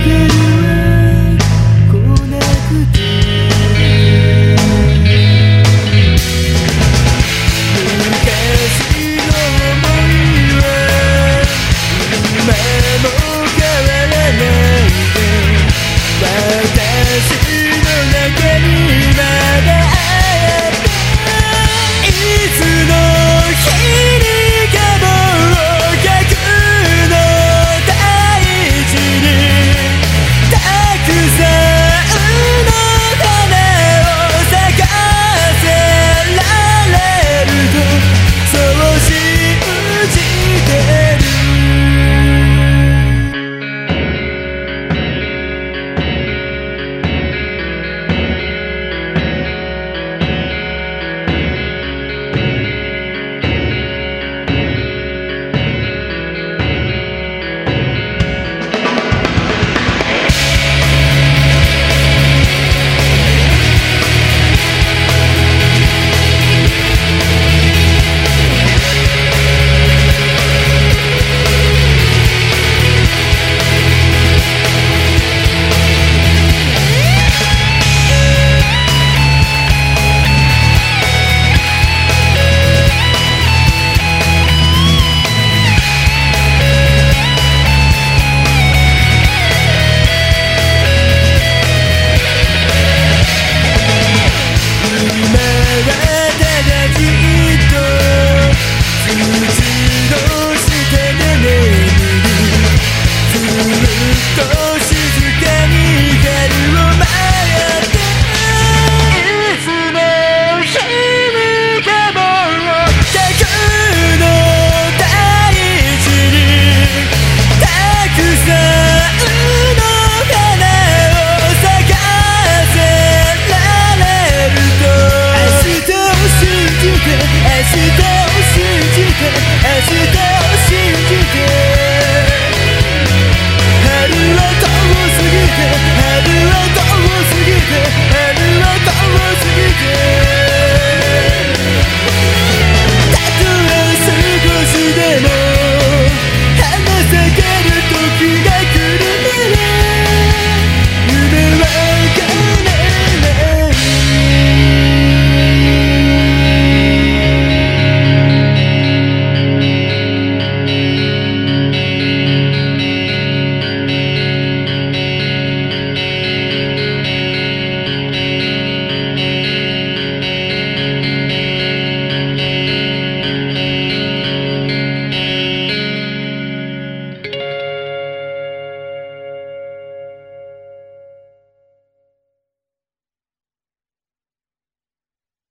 again